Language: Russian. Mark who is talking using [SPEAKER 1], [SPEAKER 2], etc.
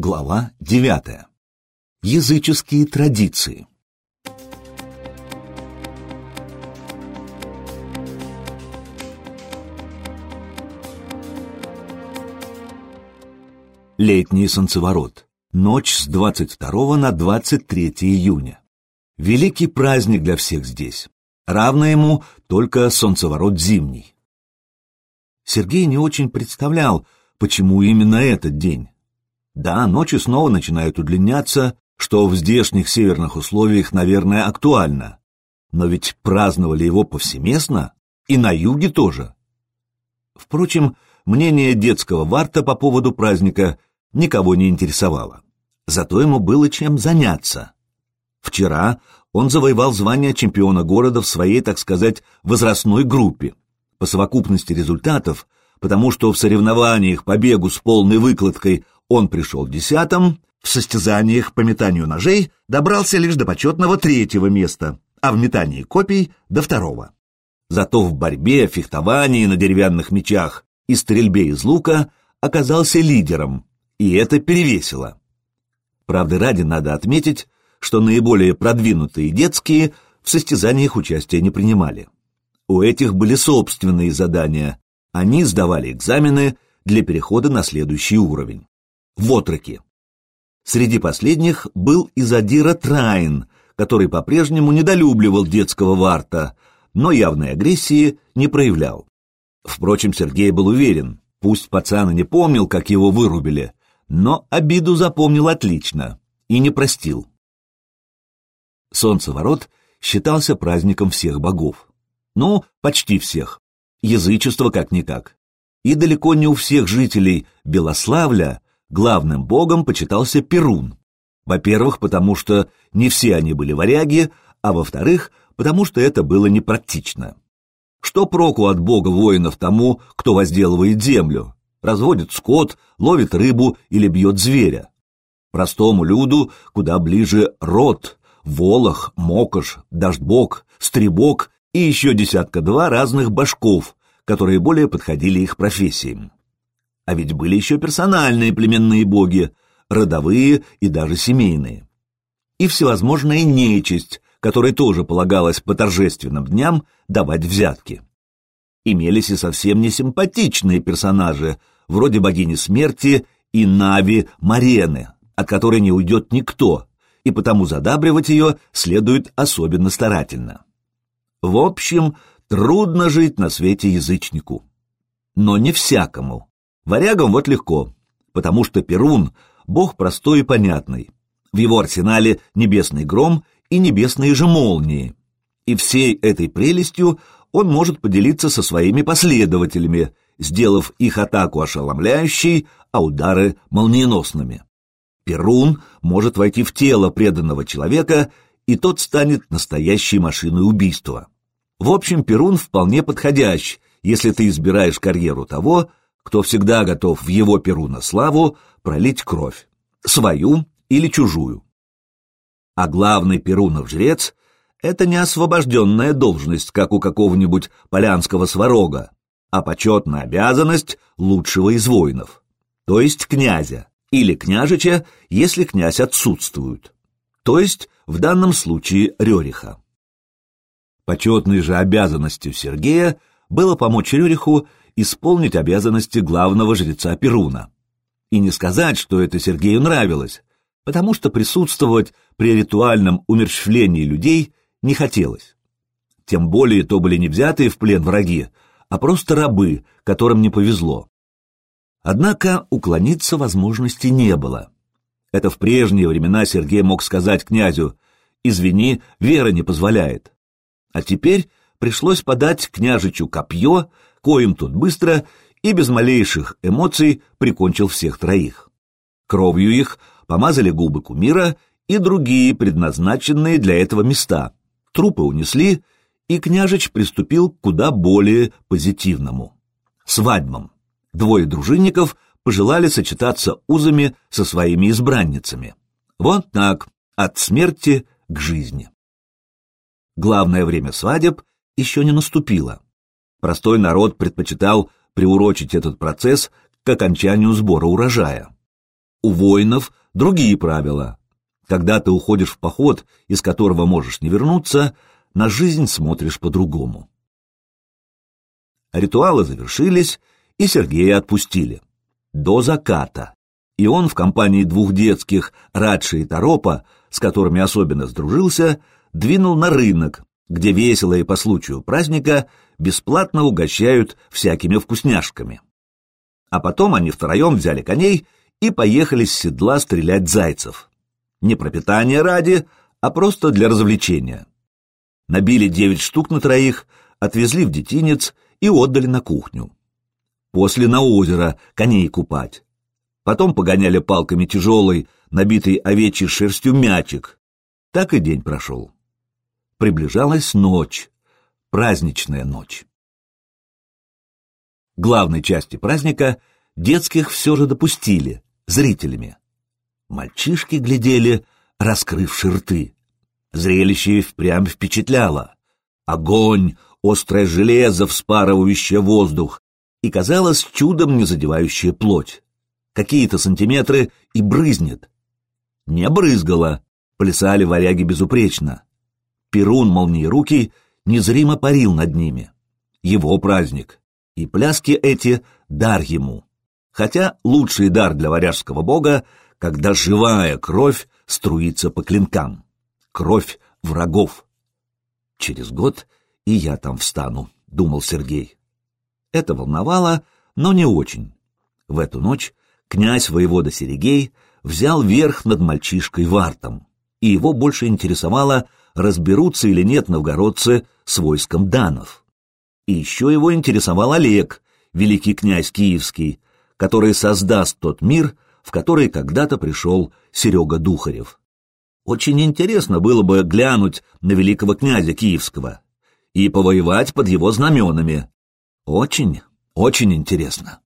[SPEAKER 1] Глава 9. Языческие традиции. Летний солнцеворот. Ночь с 22 на 23 июня. Великий праздник для всех здесь. Равно ему только солнцеворот зимний. Сергей не очень представлял, почему именно этот день. Да, ночи снова начинают удлиняться, что в здешних северных условиях, наверное, актуально. Но ведь праздновали его повсеместно, и на юге тоже. Впрочем, мнение детского варта по поводу праздника никого не интересовало. Зато ему было чем заняться. Вчера он завоевал звание чемпиона города в своей, так сказать, возрастной группе. По совокупности результатов, потому что в соревнованиях по бегу с полной выкладкой он пришел десятым, в состязаниях по метанию ножей добрался лишь до почетного третьего места, а в метании копий — до второго. Зато в борьбе, фехтовании на деревянных мечах и стрельбе из лука оказался лидером, и это перевесило. Правда, ради надо отметить, что наиболее продвинутые детские в состязаниях участия не принимали. У этих были собственные задания, они сдавали экзамены для перехода на следующий уровень в отроки. Среди последних был и Задира Трайн, который по-прежнему недолюбливал детского варта, но явной агрессии не проявлял. Впрочем, Сергей был уверен, пусть пацан и не помнил, как его вырубили, но обиду запомнил отлично и не простил. Солнцеворот считался праздником всех богов. Ну, почти всех. Язычество как-никак. И далеко не у всех жителей Белославля главным богом почитался Перун. Во-первых, потому что не все они были варяги, а во-вторых, потому что это было непрактично. Что проку от бога воинов тому, кто возделывает землю, разводит скот, ловит рыбу или бьет зверя? Простому люду куда ближе род, волох, мокош, дождбог, стребок и еще десятка-два разных башков, которые более подходили их профессиям. А ведь были еще персональные племенные боги, родовые и даже семейные. И всевозможная нечисть, которой тоже полагалось по торжественным дням давать взятки. Имелись и совсем не симпатичные персонажи, вроде богини смерти и Нави Марены, от которой не уйдет никто, и потому задабривать ее следует особенно старательно. В общем, трудно жить на свете язычнику. Но не всякому. Варягам вот легко, потому что Перун — бог простой и понятный. В его арсенале небесный гром и небесные же молнии. И всей этой прелестью он может поделиться со своими последователями, сделав их атаку ошеломляющей, а удары молниеносными. Перун может войти в тело преданного человека, и тот станет настоящей машиной убийства. В общем, Перун вполне подходящ, если ты избираешь карьеру того, кто всегда готов в его перу на славу пролить кровь, свою или чужую. А главный перунов жрец — это не освобожденная должность, как у какого-нибудь полянского сварога, а почетная обязанность лучшего из воинов, то есть князя, или княжича, если князь отсутствует, то есть в данном случае Рериха. Почетной же обязанностью Сергея было помочь Рюриху исполнить обязанности главного жреца Перуна. И не сказать, что это Сергею нравилось, потому что присутствовать при ритуальном умерщвлении людей не хотелось. Тем более то были не взятые в плен враги, а просто рабы, которым не повезло. Однако уклониться возможности не было. Это в прежние времена Сергей мог сказать князю «Извини, вера не позволяет». А теперь пришлось подать княжичу копье, коим тут быстро и без малейших эмоций прикончил всех троих. Кровью их помазали губы кумира и другие предназначенные для этого места. Трупы унесли, и княжич приступил к куда более позитивному — свадьбам. Двое дружинников пожелали сочетаться узами со своими избранницами. Вот так, от смерти к жизни. Главное время свадеб еще не наступило. Простой народ предпочитал приурочить этот процесс к окончанию сбора урожая. У воинов другие правила. Когда ты уходишь в поход, из которого можешь не вернуться, на жизнь смотришь по-другому. Ритуалы завершились, и Сергея отпустили. До заката. И он в компании двух детских, Радши и Торопа, с которыми особенно сдружился, двинул на рынок, где весело и по случаю праздника бесплатно угощают всякими вкусняшками. А потом они втроем взяли коней и поехали с седла стрелять зайцев. Не пропитание ради, а просто для развлечения. Набили девять штук на троих, отвезли в детинец и отдали на кухню. После на озеро коней купать. Потом погоняли палками тяжелый, набитый овечьей шерстью мячик. Так и день прошел. Приближалась ночь, праздничная ночь. Главной части праздника детских все же допустили, зрителями. Мальчишки глядели, раскрывши рты. Зрелище впрямь впечатляло. Огонь, острое железо, вспарывающее воздух, и, казалось, чудом не задевающее плоть. Какие-то сантиметры и брызнет. Не брызгало, плясали варяги безупречно. Перун молниерукий незримо парил над ними. Его праздник. И пляски эти — дар ему. Хотя лучший дар для варяжского бога, когда живая кровь струится по клинкам. Кровь врагов. Через год и я там встану, — думал Сергей. Это волновало, но не очень. В эту ночь князь воевода Серегей взял верх над мальчишкой Вартом, и его больше интересовало, разберутся или нет новгородцы с войском данов. И еще его интересовал Олег, великий князь киевский, который создаст тот мир, в который когда-то пришел Серега Духарев. Очень интересно было бы глянуть на великого князя киевского и повоевать под его знаменами. Очень, очень интересно.